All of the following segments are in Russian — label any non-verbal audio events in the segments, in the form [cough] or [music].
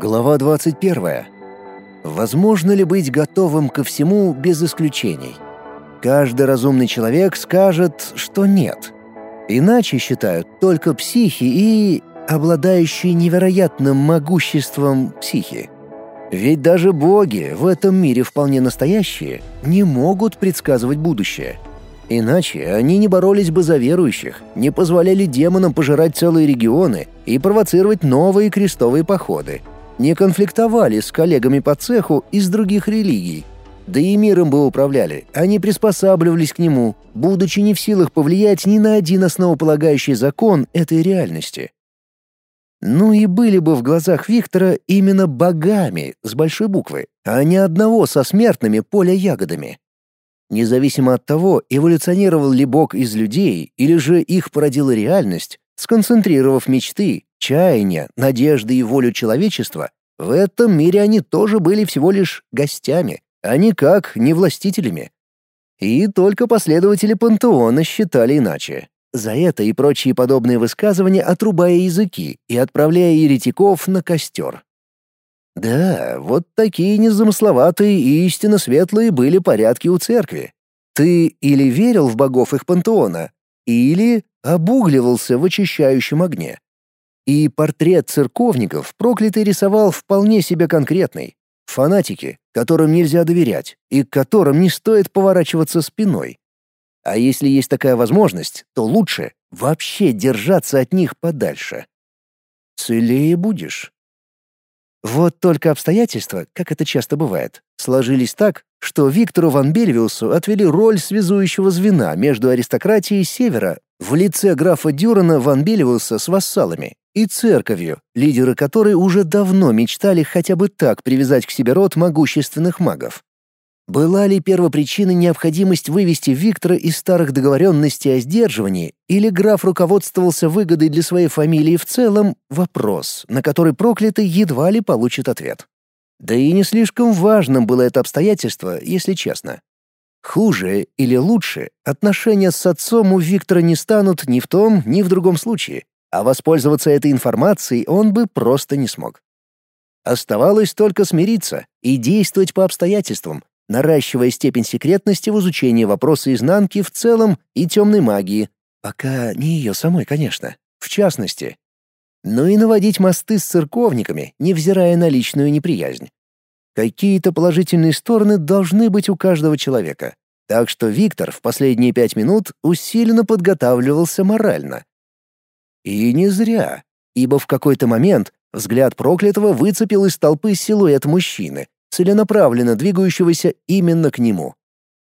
Глава 21. Возможно ли быть готовым ко всему без исключений? Каждый разумный человек скажет, что нет. Иначе считают только психи и обладающие невероятным могуществом психи. Ведь даже боги, в этом мире вполне настоящие, не могут предсказывать будущее. Иначе они не боролись бы за верующих, не позволяли демонам пожирать целые регионы и провоцировать новые крестовые походы, не конфликтовали с коллегами по цеху из других религий. Да и миром бы управляли, они приспосабливались к нему, будучи не в силах повлиять ни на один основополагающий закон этой реальности. Ну и были бы в глазах Виктора именно богами с большой буквы, а не одного со смертными поля ягодами. Независимо от того, эволюционировал ли бог из людей или же их породила реальность, сконцентрировав мечты, чаяния, надежды и волю человечества, в этом мире они тоже были всего лишь гостями, а никак не властителями. И только последователи пантеона считали иначе. За это и прочие подобные высказывания отрубая языки и отправляя еретиков на костер. Да, вот такие незамысловатые и истинно светлые были порядки у церкви. Ты или верил в богов их пантеона, или обугливался в очищающем огне. И портрет церковников проклятый рисовал вполне себе конкретный. Фанатики, которым нельзя доверять и к которым не стоит поворачиваться спиной. А если есть такая возможность, то лучше вообще держаться от них подальше. Целее будешь. Вот только обстоятельства, как это часто бывает, сложились так, что Виктору Ван Бельвиусу отвели роль связующего звена между аристократией Севера в лице графа Дюрана Ван Бельвиуса с вассалами и церковью, лидеры которой уже давно мечтали хотя бы так привязать к себе род могущественных магов. Была ли первопричиной необходимость вывести Виктора из старых договоренностей о сдерживании, или граф руководствовался выгодой для своей фамилии в целом — вопрос, на который проклятый едва ли получит ответ. Да и не слишком важным было это обстоятельство, если честно. Хуже или лучше отношения с отцом у Виктора не станут ни в том, ни в другом случае, а воспользоваться этой информацией он бы просто не смог. Оставалось только смириться и действовать по обстоятельствам, наращивая степень секретности в изучении вопроса изнанки в целом и темной магии, пока не ее самой, конечно, в частности. Но и наводить мосты с церковниками, невзирая на личную неприязнь. Какие-то положительные стороны должны быть у каждого человека. Так что Виктор в последние пять минут усиленно подготавливался морально. И не зря, ибо в какой-то момент взгляд проклятого выцепил из толпы силуэт мужчины, целенаправленно двигающегося именно к нему.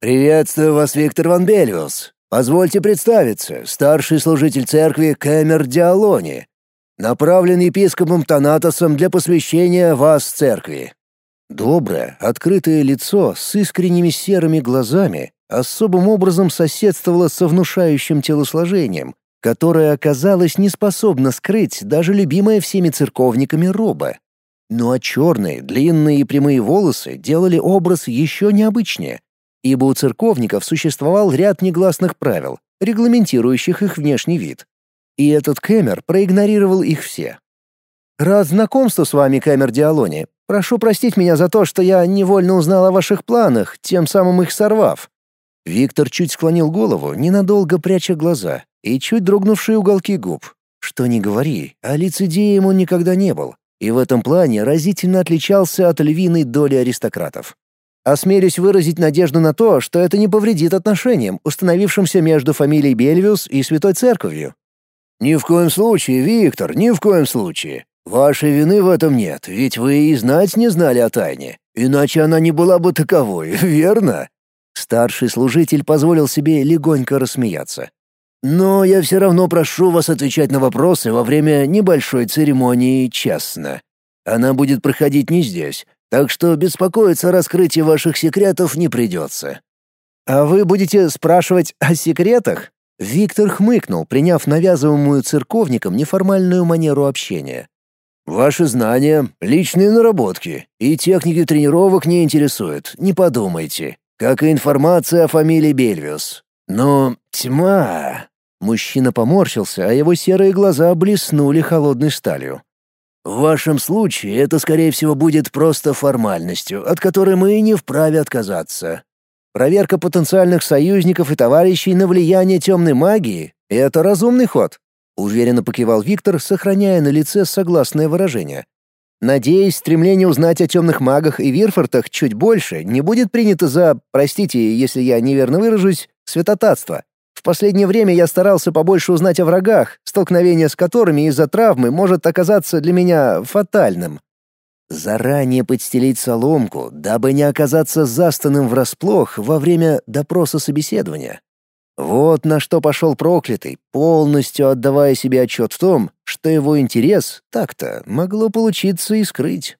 «Приветствую вас, Виктор Ван Бельвиус. Позвольте представиться, старший служитель церкви Кэмер Диалони, направлен епископом Танатосом для посвящения вас церкви». Доброе, открытое лицо с искренними серыми глазами особым образом соседствовало со внушающим телосложением, которое оказалось неспособно скрыть даже любимая всеми церковниками роба. Ну а черные, длинные и прямые волосы делали образ еще необычнее, ибо у церковников существовал ряд негласных правил, регламентирующих их внешний вид. И этот Кэмер проигнорировал их все. «Рад знакомству с вами, Кэмер Диалони. Прошу простить меня за то, что я невольно узнал о ваших планах, тем самым их сорвав». Виктор чуть склонил голову, ненадолго пряча глаза, и чуть дрогнувшие уголки губ. Что ни говори, а лицедеем он никогда не был, и в этом плане разительно отличался от львиной доли аристократов. Осмелюсь выразить надежду на то, что это не повредит отношениям, установившимся между фамилией Бельвиус и Святой Церковью. «Ни в коем случае, Виктор, ни в коем случае. Вашей вины в этом нет, ведь вы и знать не знали о тайне. Иначе она не была бы таковой, [laughs] верно?» Старший служитель позволил себе легонько рассмеяться. Но я все равно прошу вас отвечать на вопросы во время небольшой церемонии честно. Она будет проходить не здесь, так что беспокоиться о раскрытии ваших секретов не придется». «А вы будете спрашивать о секретах?» Виктор хмыкнул, приняв навязываемую церковникам неформальную манеру общения. «Ваши знания, личные наработки и техники тренировок не интересуют, не подумайте, как и информация о фамилии Бельвиус. Но тьма...» Мужчина поморщился, а его серые глаза блеснули холодной сталью. В вашем случае это, скорее всего, будет просто формальностью, от которой мы не вправе отказаться. Проверка потенциальных союзников и товарищей на влияние темной магии — это разумный ход», — уверенно покивал Виктор, сохраняя на лице согласное выражение. «Надеюсь, стремление узнать о темных магах и Вирфортах чуть больше не будет принято за, простите, если я неверно выражусь, святотатство. В последнее время я старался побольше узнать о врагах, столкновение с которыми из-за травмы может оказаться для меня фатальным. Заранее подстелить соломку, дабы не оказаться застанным врасплох во время допроса собеседования. Вот на что пошел проклятый, полностью отдавая себе отчет в том, что его интерес так-то могло получиться и скрыть.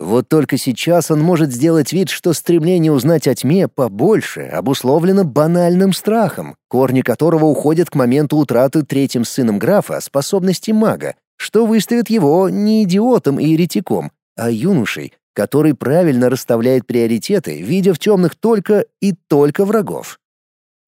Вот только сейчас он может сделать вид, что стремление узнать о тьме побольше обусловлено банальным страхом, корни которого уходят к моменту утраты третьим сыном графа способности мага, что выставит его не идиотом и еретиком, а юношей, который правильно расставляет приоритеты, видя в темных только и только врагов.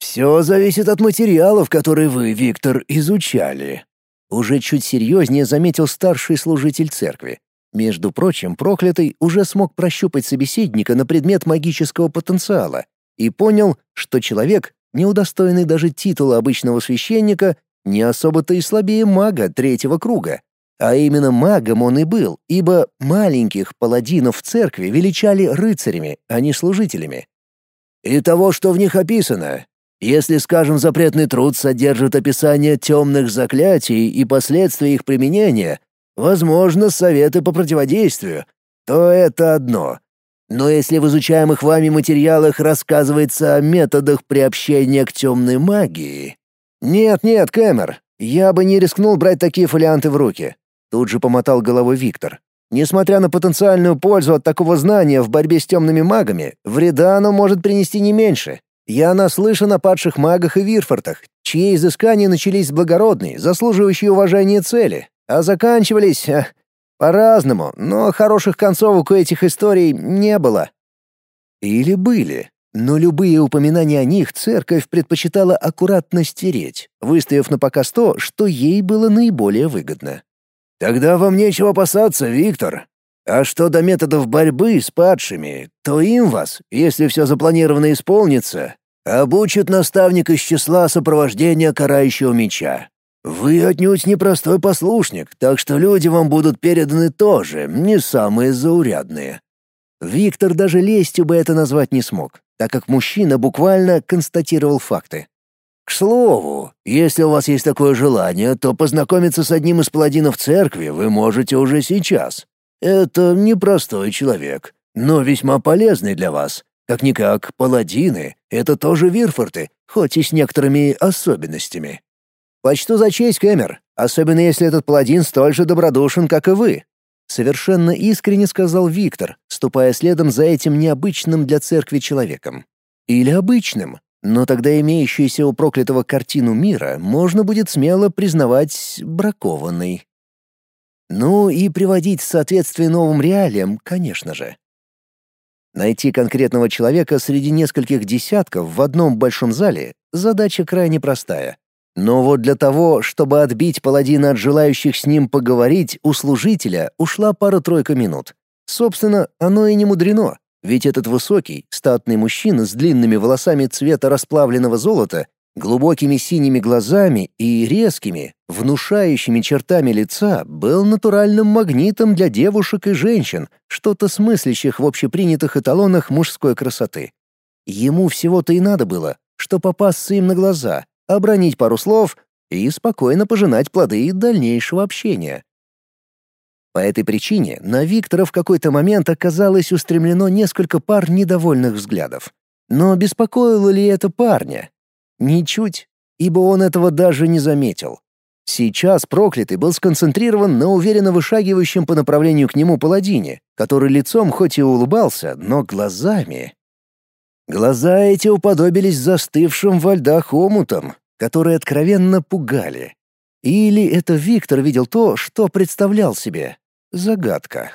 «Все зависит от материалов, которые вы, Виктор, изучали», уже чуть серьезнее заметил старший служитель церкви. Между прочим, проклятый уже смог прощупать собеседника на предмет магического потенциала и понял, что человек, не удостоенный даже титула обычного священника, не особо-то и слабее мага третьего круга. А именно магом он и был, ибо маленьких паладинов в церкви величали рыцарями, а не служителями. И того, что в них описано. Если, скажем, запретный труд содержит описание темных заклятий и последствий их применения, возможно, советы по противодействию, то это одно. Но если в изучаемых вами материалах рассказывается о методах приобщения к темной магии... Нет-нет, Кэмер, я бы не рискнул брать такие фолианты в руки. Тут же помотал головой Виктор. Несмотря на потенциальную пользу от такого знания в борьбе с темными магами, вреда оно может принести не меньше. Я наслышан о падших магах и вирфортах, чьи изыскания начались с благородной, заслуживающей уважения цели, а заканчивались а, по-разному, но хороших концовок у этих историй не было. Или были, но любые упоминания о них церковь предпочитала аккуратно стереть, выставив на показ то, что ей было наиболее выгодно. «Тогда вам нечего опасаться, Виктор. А что до методов борьбы с падшими, то им вас, если все запланировано исполнится, обучит наставник из числа сопровождения карающего меча. Вы отнюдь непростой послушник, так что люди вам будут переданы тоже, не самые заурядные. Виктор даже лестью бы это назвать не смог, так как мужчина буквально констатировал факты. К слову, если у вас есть такое желание, то познакомиться с одним из паладинов церкви вы можете уже сейчас. Это непростой человек, но весьма полезный для вас. Как-никак, паладины — это тоже вирфорты, хоть и с некоторыми особенностями. «Почту за честь, Кэмер, особенно если этот паладин столь же добродушен, как и вы», — совершенно искренне сказал Виктор, ступая следом за этим необычным для церкви человеком. Или обычным, но тогда имеющуюся у проклятого картину мира можно будет смело признавать бракованной. Ну и приводить в соответствие новым реалиям, конечно же. Найти конкретного человека среди нескольких десятков в одном большом зале — задача крайне простая. Но вот для того, чтобы отбить паладина от желающих с ним поговорить, у служителя ушла пара-тройка минут. Собственно, оно и не мудрено, ведь этот высокий, статный мужчина с длинными волосами цвета расплавленного золота, глубокими синими глазами и резкими, внушающими чертами лица был натуральным магнитом для девушек и женщин, что-то смыслящих в общепринятых эталонах мужской красоты. Ему всего-то и надо было, что попасться им на глаза, обронить пару слов и спокойно пожинать плоды дальнейшего общения. По этой причине на Виктора в какой-то момент оказалось устремлено несколько пар недовольных взглядов. Но беспокоило ли это парня? Ничуть, ибо он этого даже не заметил. Сейчас проклятый был сконцентрирован на уверенно вышагивающем по направлению к нему паладине, который лицом хоть и улыбался, но глазами... Глаза эти уподобились застывшим во льдах омутам, которые откровенно пугали. Или это Виктор видел то, что представлял себе? Загадка.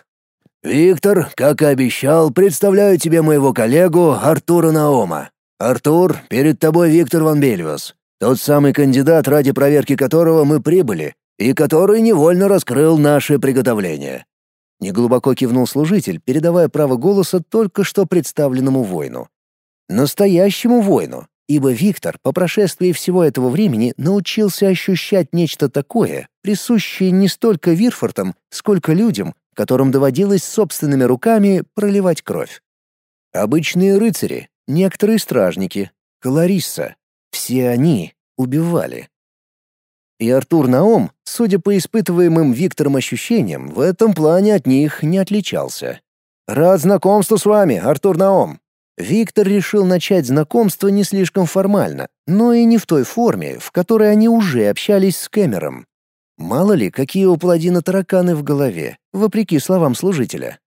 «Виктор, как и обещал, представляю тебе моего коллегу Артура Наома. Артур, перед тобой Виктор Ван Бельвас, тот самый кандидат, ради проверки которого мы прибыли, и который невольно раскрыл наше приготовление». Неглубоко кивнул служитель, передавая право голоса только что представленному воину. Настоящему воину, ибо Виктор по прошествии всего этого времени научился ощущать нечто такое, присущее не столько Вирфортам, сколько людям, которым доводилось собственными руками проливать кровь. Обычные рыцари, некоторые стражники, Кларисса — все они убивали. И Артур Наом, судя по испытываемым Виктором ощущениям, в этом плане от них не отличался. «Рад знакомству с вами, Артур Наом!» Виктор решил начать знакомство не слишком формально, но и не в той форме, в которой они уже общались с Кэмером. Мало ли, какие у паладина тараканы в голове, вопреки словам служителя.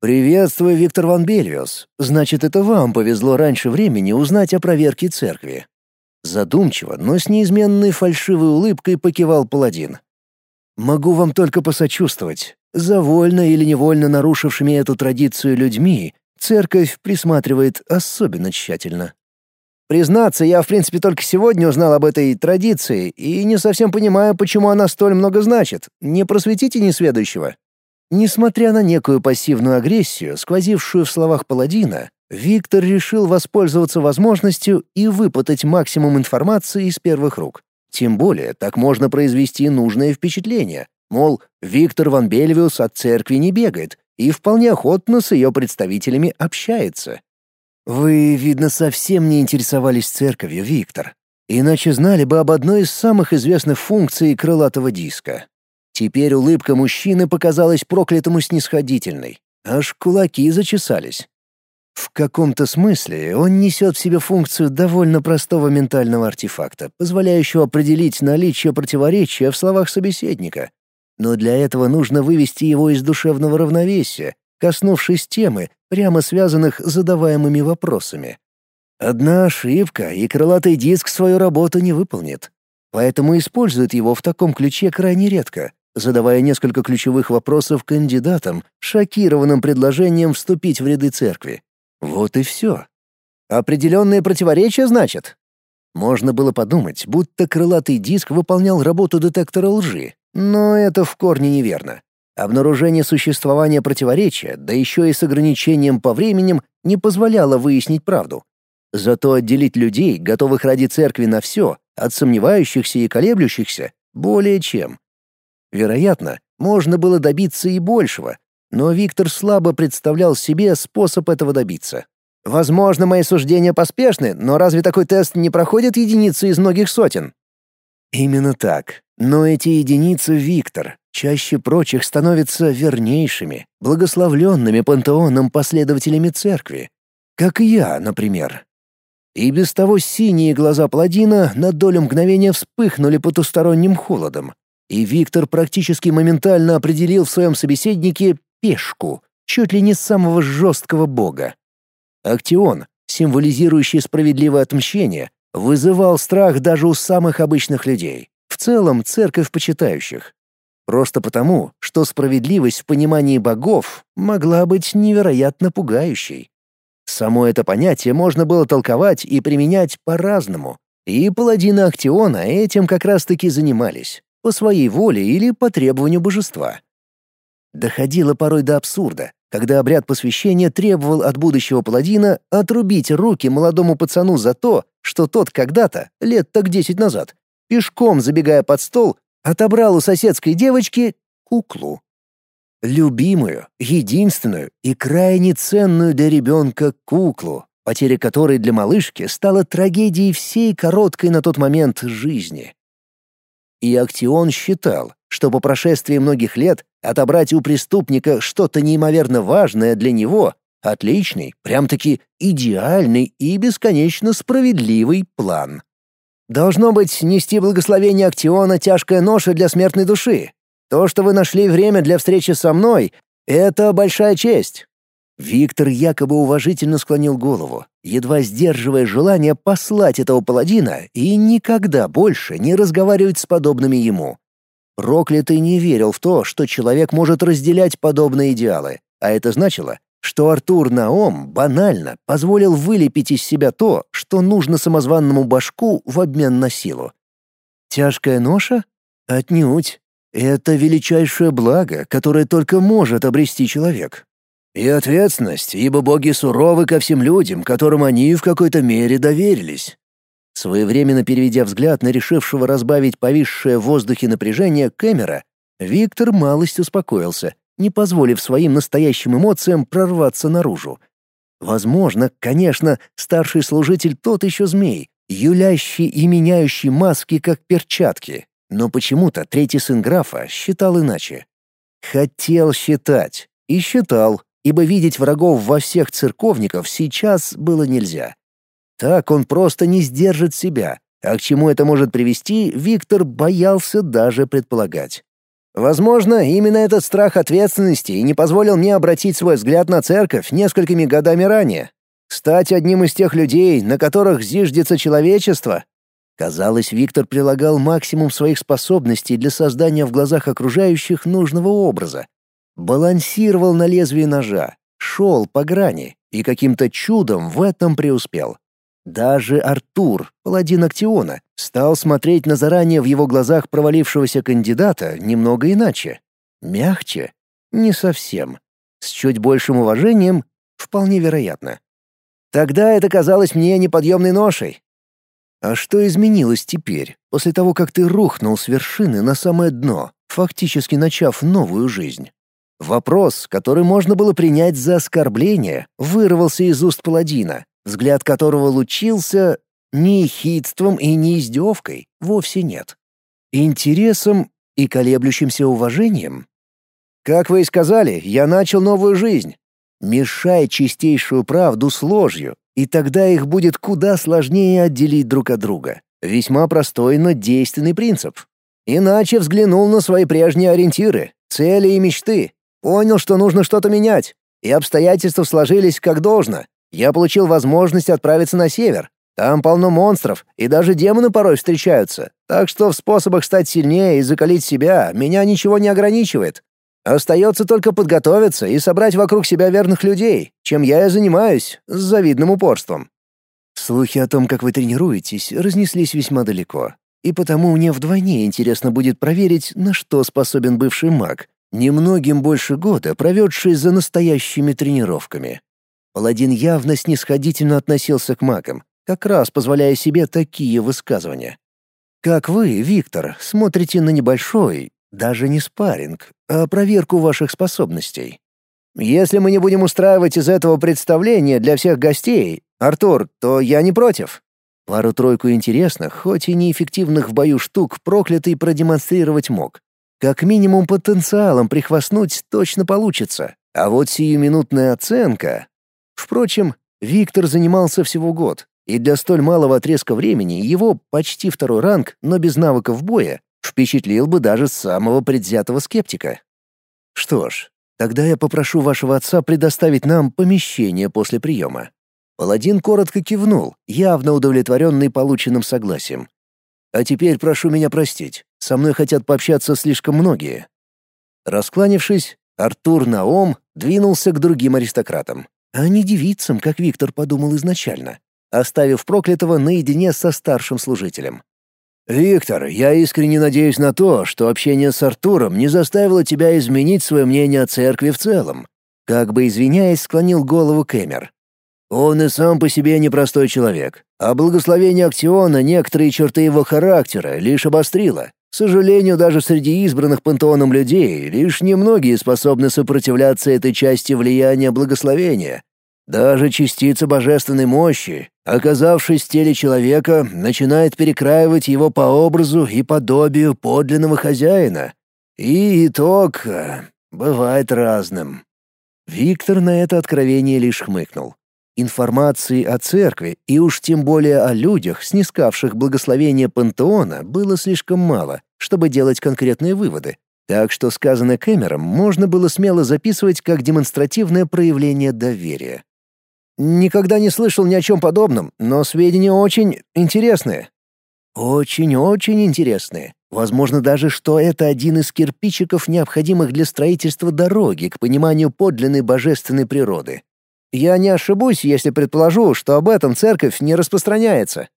«Приветствую, Виктор Ван Бельвиус. Значит, это вам повезло раньше времени узнать о проверке церкви. Задумчиво, но с неизменной фальшивой улыбкой покивал паладин. «Могу вам только посочувствовать. За вольно или невольно нарушившими эту традицию людьми церковь присматривает особенно тщательно». «Признаться, я, в принципе, только сегодня узнал об этой традиции и не совсем понимаю, почему она столь много значит. Не просветите несведущего». Несмотря на некую пассивную агрессию, сквозившую в словах паладина, Виктор решил воспользоваться возможностью и выпытать максимум информации из первых рук. Тем более, так можно произвести нужное впечатление. Мол, Виктор Ван Бельвиус от церкви не бегает и вполне охотно с ее представителями общается. «Вы, видно, совсем не интересовались церковью, Виктор. Иначе знали бы об одной из самых известных функций крылатого диска. Теперь улыбка мужчины показалась проклятому снисходительной. Аж кулаки зачесались. В каком-то смысле он несет в себе функцию довольно простого ментального артефакта, позволяющего определить наличие противоречия в словах собеседника. Но для этого нужно вывести его из душевного равновесия, коснувшись темы, прямо связанных с задаваемыми вопросами. Одна ошибка, и крылатый диск свою работу не выполнит. Поэтому использует его в таком ключе крайне редко, задавая несколько ключевых вопросов кандидатам, шокированным предложением вступить в ряды церкви. Вот и все. Определенные противоречия, значит? Можно было подумать, будто крылатый диск выполнял работу детектора лжи, но это в корне неверно. Обнаружение существования противоречия, да еще и с ограничением по временем, не позволяло выяснить правду. Зато отделить людей, готовых ради церкви на все, от сомневающихся и колеблющихся, более чем. Вероятно, можно было добиться и большего, но Виктор слабо представлял себе способ этого добиться. Возможно, мои суждения поспешны, но разве такой тест не проходит единицы из многих сотен? Именно так. Но эти единицы Виктор чаще прочих становятся вернейшими, благословленными пантеоном последователями церкви. Как я, например. И без того синие глаза Пладина на долю мгновения вспыхнули потусторонним холодом. И Виктор практически моментально определил в своем собеседнике пешку, чуть ли не самого жесткого бога. Актион, символизирующий справедливое отмщение, вызывал страх даже у самых обычных людей, в целом церковь почитающих. Просто потому, что справедливость в понимании богов могла быть невероятно пугающей. Само это понятие можно было толковать и применять по-разному, и паладины Актиона этим как раз-таки занимались, по своей воле или по требованию божества. Доходило порой до абсурда, когда обряд посвящения требовал от будущего паладина отрубить руки молодому пацану за то, что тот когда-то, лет так десять назад, пешком забегая под стол, отобрал у соседской девочки куклу. Любимую, единственную и крайне ценную для ребенка куклу, потеря которой для малышки стала трагедией всей короткой на тот момент жизни. И Актион считал, что по прошествии многих лет отобрать у преступника что-то неимоверно важное для него — отличный, прям-таки идеальный и бесконечно справедливый план. Должно быть, нести благословение Актиона — тяжкая ноша для смертной души. То, что вы нашли время для встречи со мной — это большая честь. Виктор якобы уважительно склонил голову, едва сдерживая желание послать этого паладина и никогда больше не разговаривать с подобными ему. Проклятый не верил в то, что человек может разделять подобные идеалы, а это значило, что Артур Наом банально позволил вылепить из себя то, что нужно самозванному башку в обмен на силу. Тяжкая ноша? Отнюдь. Это величайшее благо, которое только может обрести человек. И ответственность, ибо боги суровы ко всем людям, которым они в какой-то мере доверились. Своевременно переведя взгляд на решившего разбавить повисшее в воздухе напряжение Кэмера, Виктор малость успокоился, не позволив своим настоящим эмоциям прорваться наружу. Возможно, конечно, старший служитель тот еще змей, юлящий и меняющий маски как перчатки. Но почему-то третий сын графа считал иначе. Хотел считать. И считал, ибо видеть врагов во всех церковников сейчас было нельзя. Так он просто не сдержит себя, а к чему это может привести, Виктор боялся даже предполагать. Возможно, именно этот страх ответственности и не позволил мне обратить свой взгляд на церковь несколькими годами ранее. Стать одним из тех людей, на которых зиждется человечество, Казалось, Виктор прилагал максимум своих способностей для создания в глазах окружающих нужного образа. Балансировал на лезвии ножа, шел по грани и каким-то чудом в этом преуспел. Даже Артур, паладин Актиона, стал смотреть на заранее в его глазах провалившегося кандидата немного иначе. Мягче? Не совсем. С чуть большим уважением? Вполне вероятно. Тогда это казалось мне неподъемной ношей, а что изменилось теперь, после того, как ты рухнул с вершины на самое дно, фактически начав новую жизнь? Вопрос, который можно было принять за оскорбление, вырвался из уст паладина, взгляд которого лучился ни хитством и ни издевкой, вовсе нет. Интересом и колеблющимся уважением. Как вы и сказали, я начал новую жизнь. Мешай чистейшую правду с ложью, и тогда их будет куда сложнее отделить друг от друга. Весьма простой, но действенный принцип. Иначе взглянул на свои прежние ориентиры, цели и мечты. Понял, что нужно что-то менять. И обстоятельства сложились как должно. Я получил возможность отправиться на север. Там полно монстров, и даже демоны порой встречаются. Так что в способах стать сильнее и закалить себя меня ничего не ограничивает. Остается только подготовиться и собрать вокруг себя верных людей, чем я и занимаюсь, с завидным упорством. Слухи о том, как вы тренируетесь, разнеслись весьма далеко. И потому мне вдвойне интересно будет проверить, на что способен бывший маг, немногим больше года проведший за настоящими тренировками. Паладин явно снисходительно относился к магам, как раз позволяя себе такие высказывания. Как вы, Виктор, смотрите на небольшой, даже не спарринг, а проверку ваших способностей. Если мы не будем устраивать из этого представления для всех гостей, Артур, то я не против. Пару-тройку интересных, хоть и неэффективных в бою штук проклятый продемонстрировать мог. Как минимум потенциалом прихвастнуть точно получится. А вот сиюминутная оценка... Впрочем, Виктор занимался всего год, и для столь малого отрезка времени его почти второй ранг, но без навыков боя, впечатлил бы даже самого предвзятого скептика. Что ж, тогда я попрошу вашего отца предоставить нам помещение после приема. Паладин коротко кивнул, явно удовлетворенный полученным согласием. А теперь прошу меня простить, со мной хотят пообщаться слишком многие. Раскланившись, Артур Наом двинулся к другим аристократам, а не девицам, как Виктор подумал изначально, оставив проклятого наедине со старшим служителем. «Виктор, я искренне надеюсь на то, что общение с Артуром не заставило тебя изменить свое мнение о церкви в целом». Как бы извиняясь, склонил голову Кэмер. «Он и сам по себе непростой человек, а благословение Актиона некоторые черты его характера лишь обострило. Сожалению, даже среди избранных пантеоном людей лишь немногие способны сопротивляться этой части влияния благословения, даже частица божественной мощи, оказавшись в теле человека, начинает перекраивать его по образу и подобию подлинного хозяина. И итог э, бывает разным. Виктор на это откровение лишь хмыкнул. Информации о церкви и уж тем более о людях, снискавших благословение пантеона, было слишком мало, чтобы делать конкретные выводы. Так что сказанное Кэмером можно было смело записывать как демонстративное проявление доверия. Никогда не слышал ни о чем подобном, но сведения очень интересные. Очень-очень интересные. Возможно даже, что это один из кирпичиков, необходимых для строительства дороги к пониманию подлинной божественной природы. Я не ошибусь, если предположу, что об этом церковь не распространяется.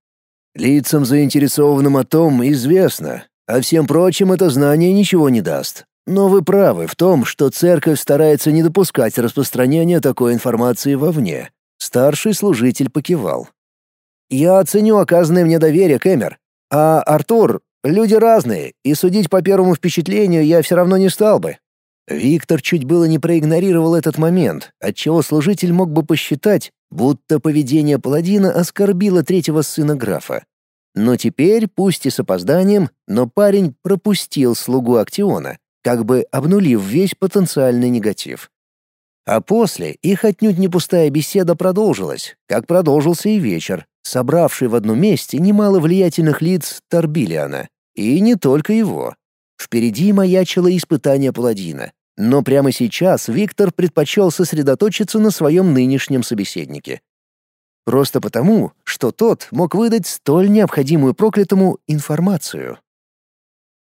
Лицам, заинтересованным о том, известно. А всем прочим это знание ничего не даст. Но вы правы в том, что церковь старается не допускать распространения такой информации вовне. Старший служитель покивал. «Я оценю оказанное мне доверие, Кэмер. А Артур, люди разные, и судить по первому впечатлению я все равно не стал бы». Виктор чуть было не проигнорировал этот момент, отчего служитель мог бы посчитать, будто поведение паладина оскорбило третьего сына графа. Но теперь, пусть и с опозданием, но парень пропустил слугу Актиона, как бы обнулив весь потенциальный негатив. А после их отнюдь не пустая беседа продолжилась, как продолжился и вечер, собравший в одном месте немало влиятельных лиц Торбилиана. И не только его. Впереди маячило испытание паладина. Но прямо сейчас Виктор предпочел сосредоточиться на своем нынешнем собеседнике. Просто потому, что тот мог выдать столь необходимую проклятому информацию.